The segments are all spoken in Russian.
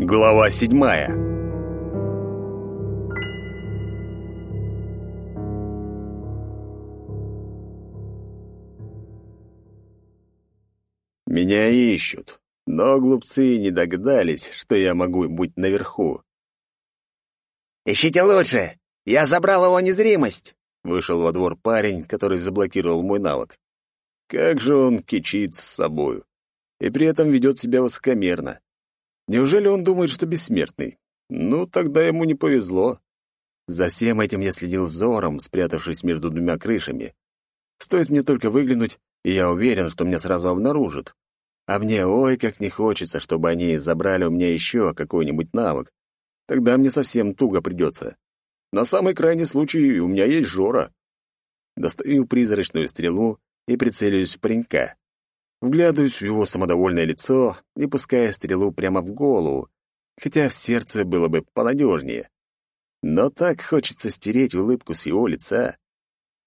Глава седьмая Меня ищут, но глупцы не догадались, что я могу быть наверху. «Ищите лучше! Я забрал его незримость!» Вышел во двор парень, который заблокировал мой навык. Как же он кичит с собою. И при этом ведет себя высокомерно. Неужели он думает, что бессмертный? Ну, тогда ему не повезло. За всем этим я следил взором, спрятавшись между двумя крышами. Стоит мне только выглянуть, и я уверен, что меня сразу обнаружат. А мне ой, как не хочется, чтобы они забрали у меня еще какой-нибудь навык. Тогда мне совсем туго придется. На самый крайний случай у меня есть Жора. Достаю призрачную стрелу и прицеливаюсь в паренька. Вглядываюсь в его самодовольное лицо и пускаю стрелу прямо в голову, хотя в сердце было бы понадежнее. Но так хочется стереть улыбку с его лица.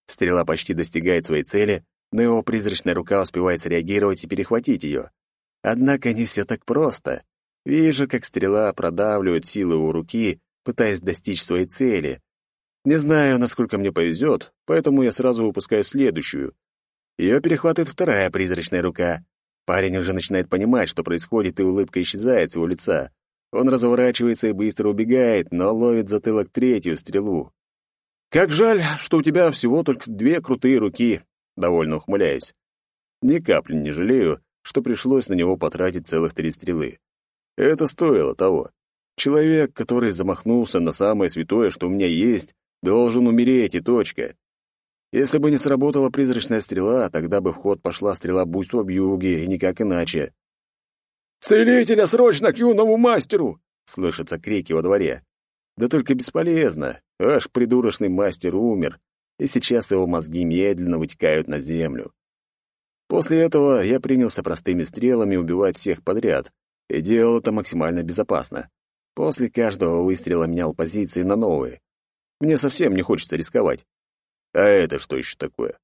Стрела почти достигает своей цели, но его призрачная рука успевает среагировать и перехватить ее. Однако не все так просто. Вижу, как стрела продавливает силу его руки, пытаясь достичь своей цели. Не знаю, насколько мне повезет, поэтому я сразу выпускаю следующую. Ее перехватывает вторая призрачная рука. Парень уже начинает понимать, что происходит, и улыбка исчезает с его лица. Он разворачивается и быстро убегает, но ловит затылок третью стрелу. «Как жаль, что у тебя всего только две крутые руки», — довольно ухмыляюсь. Ни капли не жалею, что пришлось на него потратить целых три стрелы. Это стоило того. Человек, который замахнулся на самое святое, что у меня есть, должен умереть, и точка. Если бы не сработала призрачная стрела, тогда бы в ход пошла стрела буйства бьюги, и никак иначе. «Целителя срочно к юному мастеру!» — слышатся крики во дворе. Да только бесполезно. Аж придурочный мастер умер, и сейчас его мозги медленно вытекают на землю. После этого я принялся простыми стрелами убивать всех подряд, и делал это максимально безопасно. После каждого выстрела менял позиции на новые. Мне совсем не хочется рисковать. А это что еще такое?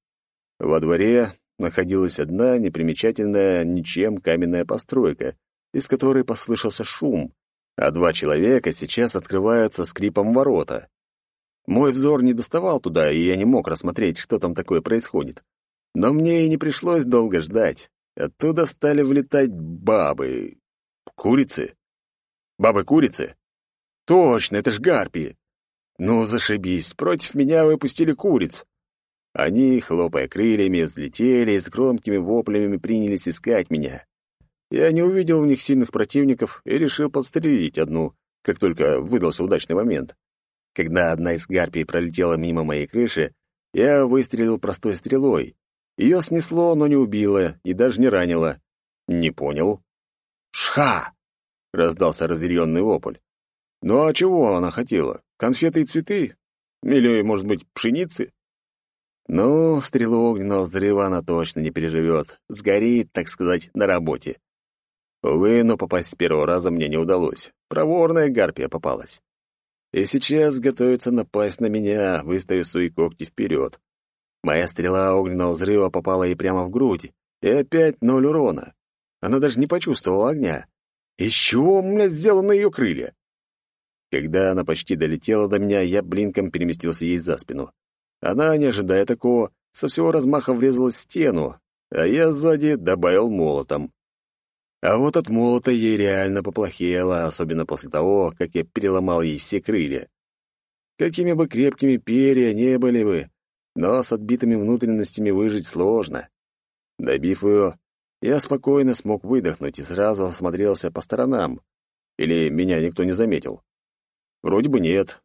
Во дворе находилась одна непримечательная ничем каменная постройка, из которой послышался шум, а два человека сейчас открываются скрипом ворота. Мой взор не доставал туда, и я не мог рассмотреть, что там такое происходит. Но мне и не пришлось долго ждать. Оттуда стали влетать бабы. Курицы? Бабы-курицы? Точно, это ж гарпии. Ну, зашибись, против меня выпустили куриц. Они, хлопая крыльями, взлетели и с громкими воплями принялись искать меня. Я не увидел в них сильных противников и решил подстрелить одну, как только выдался удачный момент. Когда одна из гарпий пролетела мимо моей крыши, я выстрелил простой стрелой. Ее снесло, но не убило и даже не ранило. Не понял. «Шха!» — раздался разъяренный вопль. «Ну а чего она хотела? Конфеты и цветы? Или, может быть, пшеницы? Ну, стрелу огненного взрыва она точно не переживет. Сгорит, так сказать, на работе. Увы, но попасть с первого раза мне не удалось. Проворная гарпия попалась. И сейчас готовится напасть на меня, выставив свои когти вперед. Моя стрела огненного взрыва попала ей прямо в грудь, и опять ноль урона. Она даже не почувствовала огня. Из чего у меня сделаны ее крылья? Когда она почти долетела до меня, я блинком переместился ей за спину. Она, не ожидая такого, со всего размаха врезалась в стену, а я сзади добавил молотом. А вот от молота ей реально поплохело, особенно после того, как я переломал ей все крылья. Какими бы крепкими перья не были бы, но с отбитыми внутренностями выжить сложно. Добив ее, я спокойно смог выдохнуть и сразу осмотрелся по сторонам. Или меня никто не заметил. Вроде бы нет.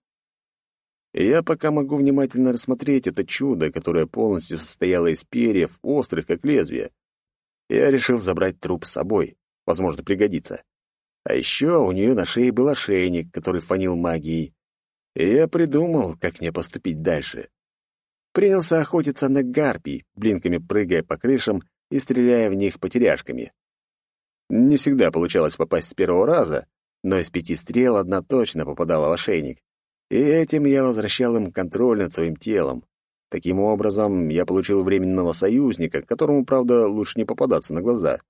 И я пока могу внимательно рассмотреть это чудо, которое полностью состояло из перьев, острых, как лезвие. Я решил забрать труп с собой. Возможно, пригодится. А еще у нее на шее был ошейник, который фанил магией. И я придумал, как мне поступить дальше. Принялся охотиться на гарпий, блинками прыгая по крышам и стреляя в них потеряшками. Не всегда получалось попасть с первого раза, но из пяти стрел одна точно попадала в ошейник. И этим я возвращал им контроль над своим телом. Таким образом, я получил временного союзника, которому, правда, лучше не попадаться на глаза.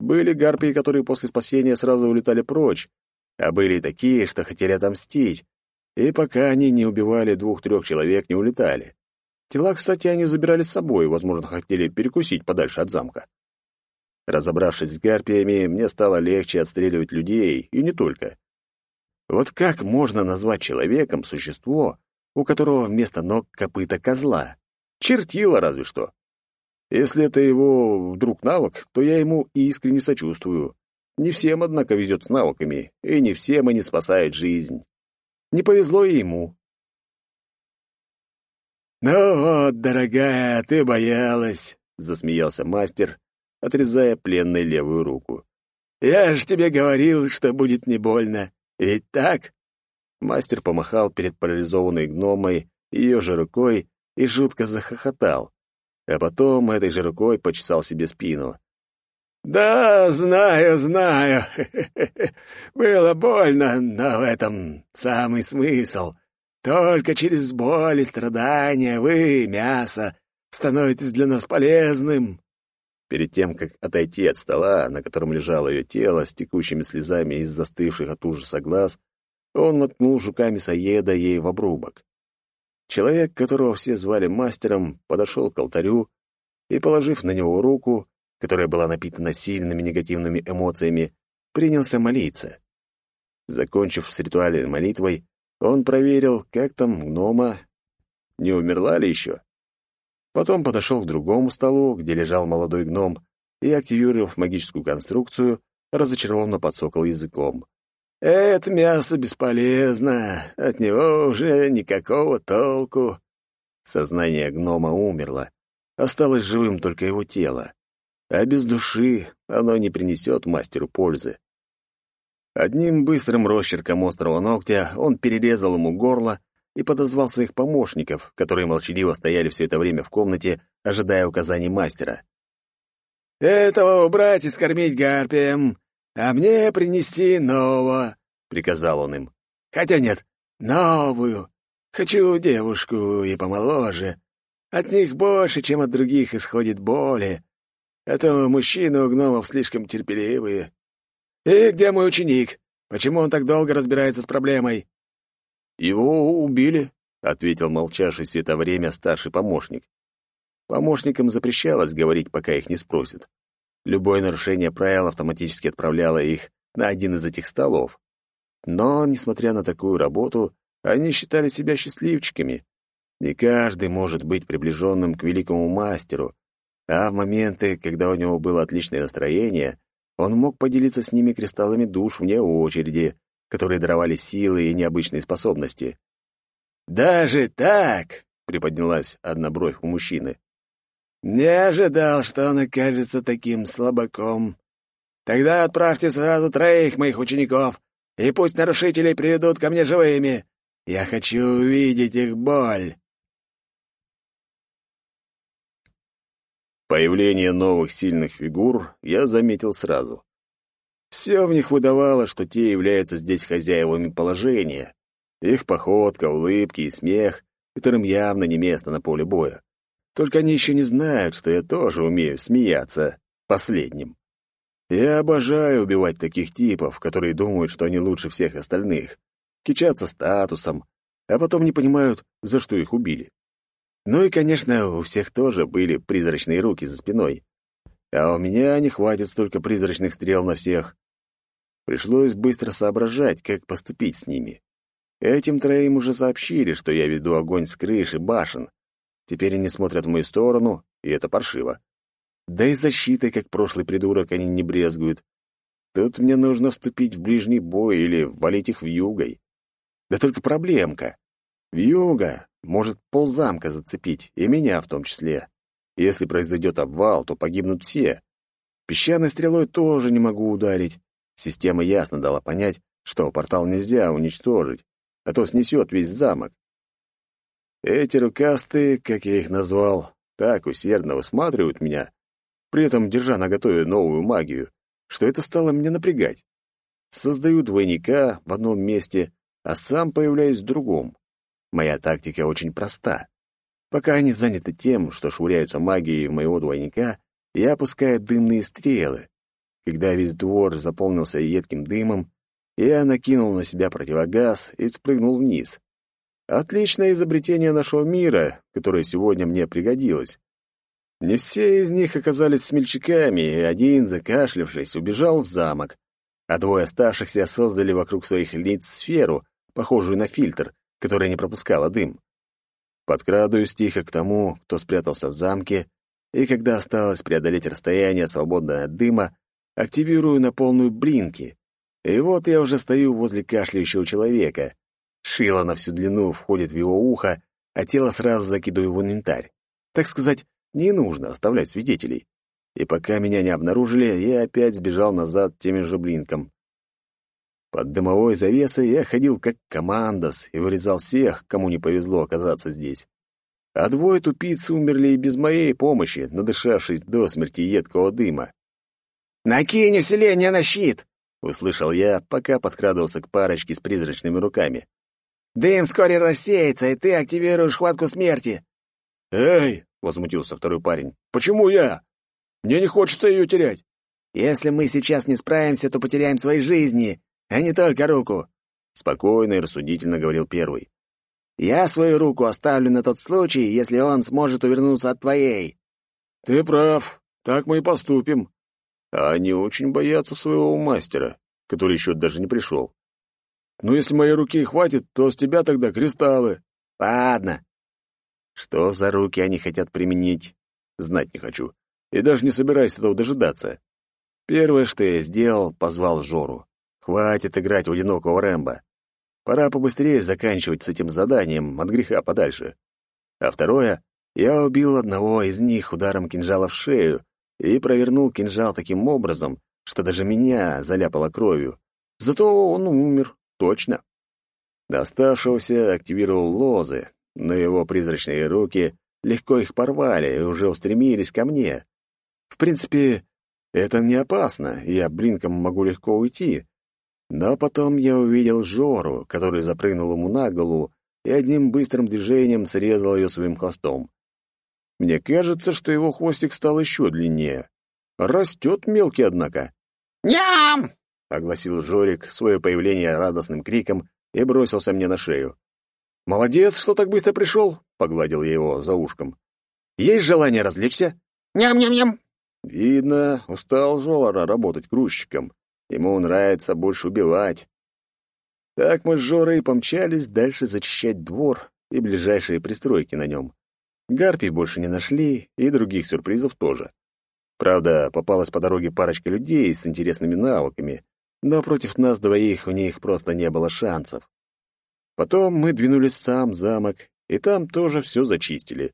Были гарпии, которые после спасения сразу улетали прочь, А были такие, что хотели отомстить, и пока они не убивали двух-трех человек, не улетали. Тела, кстати, они забирали с собой, возможно, хотели перекусить подальше от замка. Разобравшись с гарпиями, мне стало легче отстреливать людей, и не только. Вот как можно назвать человеком существо, у которого вместо ног копыта козла? Чертила разве что. Если это его вдруг навык, то я ему искренне сочувствую. Не всем, однако, везет с навыками, и не всем они спасают жизнь. Не повезло и ему. «Ну вот, дорогая, ты боялась», — засмеялся мастер, отрезая пленной левую руку. «Я ж тебе говорил, что будет не больно. Ведь так?» Мастер помахал перед парализованной гномой ее же рукой и жутко захохотал, а потом этой же рукой почесал себе спину. «Да, знаю, знаю. Было больно, но в этом самый смысл. Только через боль и страдания вы, мясо, становитесь для нас полезным». Перед тем, как отойти от стола, на котором лежало ее тело с текущими слезами из застывших от ужаса глаз, он наткнул жуками Саеда ей в обрубок. Человек, которого все звали мастером, подошел к алтарю и, положив на него руку, которая была напитана сильными негативными эмоциями, принялся молиться. Закончив с ритуальной молитвой, он проверил, как там гнома, не умерла ли еще. Потом подошел к другому столу, где лежал молодой гном, и, активировав магическую конструкцию, разочарованно подсокал языком. «Это мясо бесполезно, от него уже никакого толку». Сознание гнома умерло, осталось живым только его тело а без души оно не принесет мастеру пользы. Одним быстрым росчерком острого ногтя он перерезал ему горло и подозвал своих помощников, которые молчаливо стояли все это время в комнате, ожидая указаний мастера. «Этого убрать и скормить гарпием, а мне принести нового», — приказал он им. «Хотя нет, новую. Хочу девушку и помоложе. От них больше, чем от других, исходит боли. Это мужчины у гномов слишком терпеливые. И где мой ученик? Почему он так долго разбирается с проблемой? Его убили, ответил молчавший все это время старший помощник. Помощникам запрещалось говорить, пока их не спросят. Любое нарушение правил автоматически отправляло их на один из этих столов. Но, несмотря на такую работу, они считали себя счастливчиками. Не каждый может быть приближенным к великому мастеру, а в моменты, когда у него было отличное настроение, он мог поделиться с ними кристаллами душ вне очереди, которые даровали силы и необычные способности. «Даже так?» — приподнялась одна бровь у мужчины. «Не ожидал, что он окажется таким слабаком. Тогда отправьте сразу троих моих учеников, и пусть нарушителей приведут ко мне живыми. Я хочу увидеть их боль». Появление новых сильных фигур я заметил сразу. Все в них выдавало, что те являются здесь хозяевами положения. Их походка, улыбки и смех, которым явно не место на поле боя. Только они еще не знают, что я тоже умею смеяться последним. Я обожаю убивать таких типов, которые думают, что они лучше всех остальных, кичатся статусом, а потом не понимают, за что их убили. Ну и, конечно, у всех тоже были призрачные руки за спиной. А у меня не хватит столько призрачных стрел на всех. Пришлось быстро соображать, как поступить с ними. Этим троим уже сообщили, что я веду огонь с крыши башен. Теперь они смотрят в мою сторону, и это паршиво. Да и защитой, как прошлый придурок, они не брезгуют. Тут мне нужно вступить в ближний бой или валить их в югой. Да только проблемка. Вьюга может ползамка зацепить, и меня в том числе. Если произойдет обвал, то погибнут все. Песчаной стрелой тоже не могу ударить. Система ясно дала понять, что портал нельзя уничтожить, а то снесет весь замок. Эти рукастые, как я их назвал, так усердно высматривают меня, при этом держа наготове новую магию, что это стало меня напрягать. Создаю двойника в одном месте, а сам появляюсь в другом. Моя тактика очень проста. Пока они заняты тем, что швыряются магией в моего двойника, я опускаю дымные стрелы. Когда весь двор заполнился едким дымом, я накинул на себя противогаз и спрыгнул вниз. Отличное изобретение нашего мира, которое сегодня мне пригодилось. Не все из них оказались смельчаками, и один, закашлявшись, убежал в замок, а двое оставшихся создали вокруг своих лиц сферу, похожую на фильтр, которая не пропускала дым. Подкрадываюсь тихо к тому, кто спрятался в замке, и когда осталось преодолеть расстояние, свободное от дыма, активирую на полную блинки. И вот я уже стою возле кашляющего человека. Шило на всю длину входит в его ухо, а тело сразу закидываю в инвентарь. Так сказать, не нужно оставлять свидетелей. И пока меня не обнаружили, я опять сбежал назад теми же блинком. Под дымовой завесой я ходил как командос и вырезал всех, кому не повезло оказаться здесь. А двое тупиц умерли и без моей помощи, надышавшись до смерти едкого дыма. «Накинь усиление на щит!» — услышал я, пока подкрадывался к парочке с призрачными руками. «Дым вскоре рассеется, и ты активируешь хватку смерти!» «Эй!» — возмутился второй парень. «Почему я? Мне не хочется ее терять!» «Если мы сейчас не справимся, то потеряем свои жизни, а не только руку!» Спокойно и рассудительно говорил первый. «Я свою руку оставлю на тот случай, если он сможет увернуться от твоей». «Ты прав. Так мы и поступим». А они очень боятся своего мастера, который еще даже не пришел. «Ну, если моей руки хватит, то с тебя тогда кристаллы». «Ладно». Что за руки они хотят применить, знать не хочу. И даже не собираюсь этого дожидаться. Первое, что я сделал, позвал Жору. Хватит играть в одинокого Рэмбо. Пора побыстрее заканчивать с этим заданием от греха подальше. А второе, я убил одного из них ударом кинжала в шею и провернул кинжал таким образом, что даже меня заляпало кровью. Зато он умер, точно. Доставшегося активировал лозы, но его призрачные руки легко их порвали и уже устремились ко мне. В принципе, это не опасно, я блинком могу легко уйти, но потом я увидел Жору, который запрыгнул ему на голову и одним быстрым движением срезал ее своим хвостом. Мне кажется, что его хвостик стал еще длиннее. Растет мелкий, однако. «Ням!» — огласил Жорик свое появление радостным криком и бросился мне на шею. «Молодец, что так быстро пришел!» — погладил я его за ушком. «Есть желание развлечься?» «Ням-ням-ням!» Видно, устал Жора работать грузчиком. Ему нравится больше убивать. Так мы с Жорой помчались дальше зачищать двор и ближайшие пристройки на нем. Гарпий больше не нашли, и других сюрпризов тоже. Правда, попалась по дороге парочка людей с интересными навыками, но против нас двоих у них просто не было шансов. Потом мы двинулись в сам замок, и там тоже все зачистили.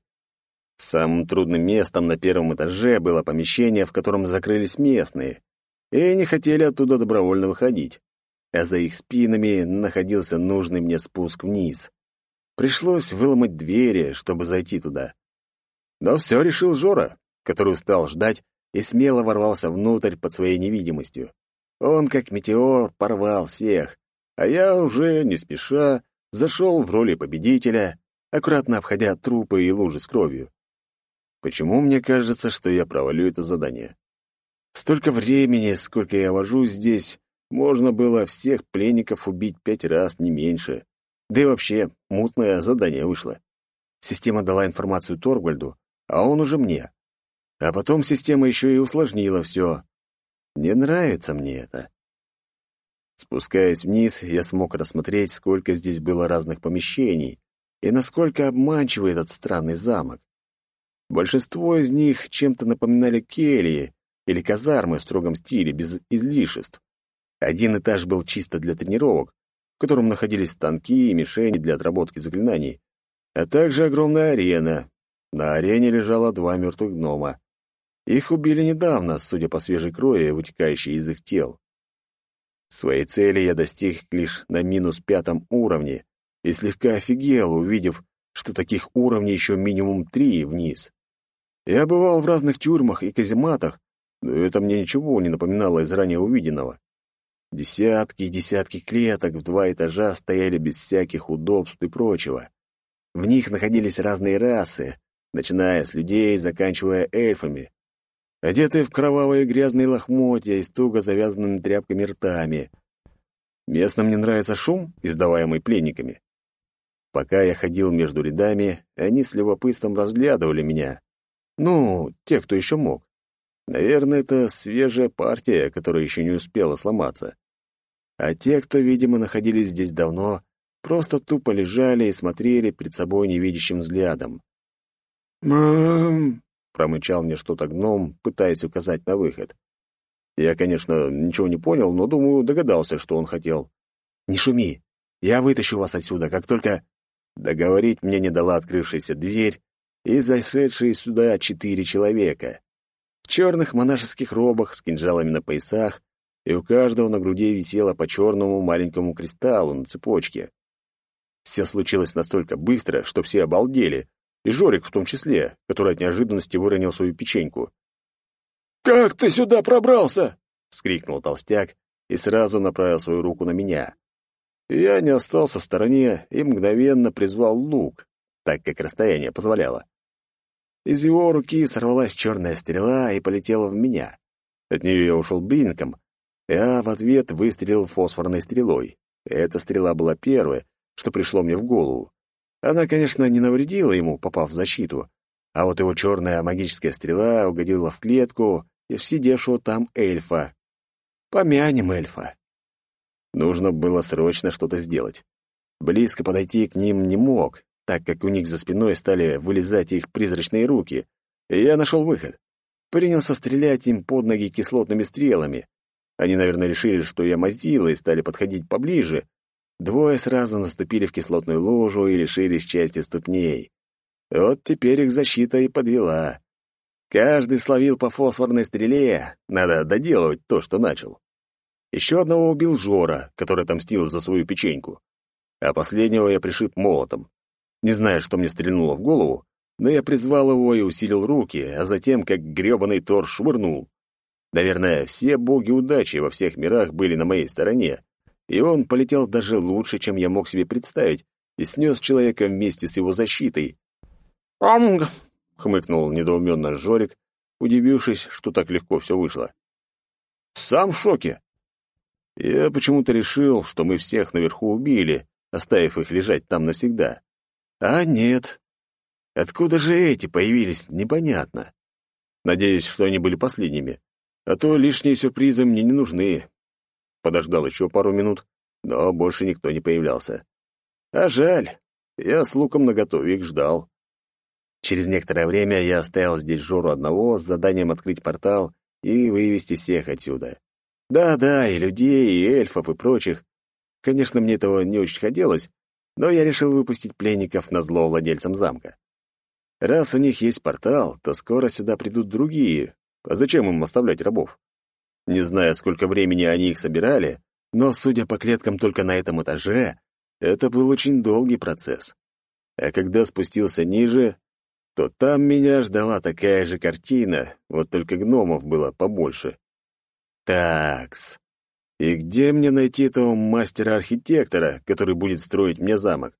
Самым трудным местом на первом этаже было помещение, в котором закрылись местные и не хотели оттуда добровольно выходить. А за их спинами находился нужный мне спуск вниз. Пришлось выломать двери, чтобы зайти туда. Но все решил Жора, который устал ждать и смело ворвался внутрь под своей невидимостью. Он, как метеор, порвал всех, а я уже, не спеша, зашел в роли победителя, аккуратно обходя трупы и лужи с кровью. Почему мне кажется, что я провалю это задание? Столько времени, сколько я вожусь здесь, можно было всех пленников убить пять раз, не меньше. Да и вообще, мутное задание вышло. Система дала информацию Торгвальду, а он уже мне. А потом система еще и усложнила все. Не нравится мне это. Спускаясь вниз, я смог рассмотреть, сколько здесь было разных помещений и насколько обманчивый этот странный замок. Большинство из них чем-то напоминали кельи, или казармы в строгом стиле, без излишеств. Один этаж был чисто для тренировок, в котором находились станки и мишени для отработки заклинаний, а также огромная арена. На арене лежало два мертвых гнома. Их убили недавно, судя по свежей крови, вытекающей из их тел. Своей цели я достиг лишь на минус пятом уровне и слегка офигел, увидев, что таких уровней еще минимум три вниз. Я бывал в разных тюрьмах и казематах, но это мне ничего не напоминало из ранее увиденного. Десятки и десятки клеток в два этажа стояли без всяких удобств и прочего. В них находились разные расы, начиная с людей, заканчивая эльфами, одетые в кровавые грязные лохмотья и с туго завязанными тряпками ртами. Местным не нравится шум, издаваемый пленниками. Пока я ходил между рядами, они с любопытством разглядывали меня. Ну, те, кто еще мог. Наверное, это свежая партия, которая еще не успела сломаться. А те, кто, видимо, находились здесь давно, просто тупо лежали и смотрели перед собой невидящим взглядом. «Мам!» — промычал мне что-то гном, пытаясь указать на выход. Я, конечно, ничего не понял, но, думаю, догадался, что он хотел. «Не шуми! Я вытащу вас отсюда, как только...» Договорить мне не дала открывшаяся дверь и зашедшие сюда четыре человека. В черных монашеских робах с кинжалами на поясах, и у каждого на груди висело по черному маленькому кристаллу на цепочке. Все случилось настолько быстро, что все обалдели, и Жорик в том числе, который от неожиданности выронил свою печеньку. «Как ты сюда пробрался?» — вскрикнул толстяк и сразу направил свою руку на меня. Я не остался в стороне и мгновенно призвал лук, так как расстояние позволяло. Из его руки сорвалась черная стрела и полетела в меня. От нее я ушел блинком, а в ответ выстрелил фосфорной стрелой. Эта стрела была первая, что пришло мне в голову. Она, конечно, не навредила ему, попав в защиту, а вот его черная магическая стрела угодила в клетку и в сидевшего там эльфа. Помянем эльфа. Нужно было срочно что-то сделать. Близко подойти к ним не мог, так как у них за спиной стали вылезать их призрачные руки, и я нашел выход. Принялся стрелять им под ноги кислотными стрелами. Они, наверное, решили, что я маздила, и стали подходить поближе. Двое сразу наступили в кислотную лужу и лишились части ступней. Вот теперь их защита и подвела. Каждый словил по фосфорной стреле, надо доделывать то, что начал. Еще одного убил Жора, который отомстил за свою печеньку. А последнего я пришиб молотом. Не знаю, что мне стрельнуло в голову, но я призвал его и усилил руки, а затем, как грёбаный Тор, швырнул. Наверное, все боги удачи во всех мирах были на моей стороне, и он полетел даже лучше, чем я мог себе представить, и снес человека вместе с его защитой. «Амг!» — хмыкнул недоуменно Жорик, удивившись, что так легко все вышло. «Сам в шоке. Я почему-то решил, что мы всех наверху убили, оставив их лежать там навсегда. А нет. Откуда же эти появились, непонятно. Надеюсь, что они были последними. А то лишние сюрпризы мне не нужны. Подождал еще пару минут, но больше никто не появлялся. А жаль. Я с луком наготове их ждал. Через некоторое время я оставил здесь Жору одного с заданием открыть портал и вывести всех отсюда. Да-да, и людей, и эльфов, и прочих. Конечно, мне этого не очень хотелось, но я решил выпустить пленников на зло владельцам замка. Раз у них есть портал, то скоро сюда придут другие. А зачем им оставлять рабов? Не знаю, сколько времени они их собирали, но, судя по клеткам только на этом этаже, это был очень долгий процесс. А когда спустился ниже, то там меня ждала такая же картина, вот только гномов было побольше. Такс. И где мне найти этого мастера-архитектора, который будет строить мне замок?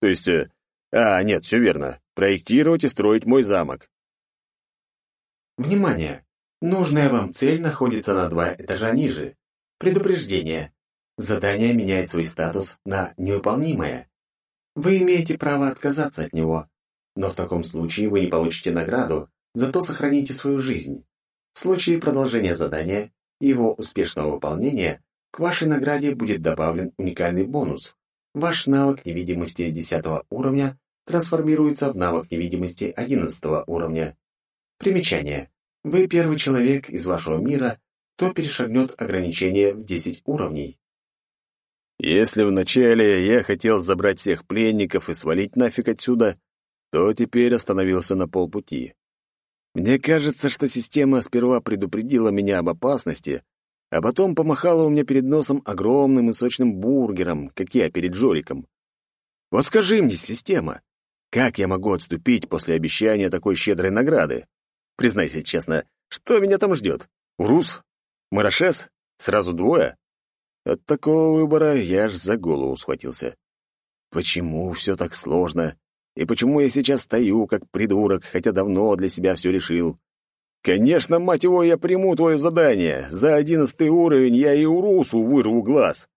То есть... Э, а, нет, все верно. Проектировать и строить мой замок. Внимание! Нужная вам цель находится на два этажа ниже. Предупреждение. Задание меняет свой статус на невыполнимое. Вы имеете право отказаться от него, но в таком случае вы не получите награду, зато сохраните свою жизнь. В случае продолжения задания и его успешного выполнения к вашей награде будет добавлен уникальный бонус. Ваш навык невидимости 10 уровня трансформируется в навык невидимости 11 уровня. Примечание. Вы первый человек из вашего мира, кто перешагнет ограничение в 10 уровней. Если вначале я хотел забрать всех пленников и свалить нафиг отсюда, то теперь остановился на полпути. Мне кажется, что система сперва предупредила меня об опасности, а потом помахала у меня перед носом огромным и сочным бургером, как я перед Жориком. Вот скажи мне, система, как я могу отступить после обещания такой щедрой награды? Признайся честно, что меня там ждет? Урус? Марашес? Сразу двое? От такого выбора я аж за голову схватился. Почему все так сложно? И почему я сейчас стою, как придурок, хотя давно для себя все решил? Конечно, мать его, я приму твое задание. За одиннадцатый уровень я и Урусу вырву глаз.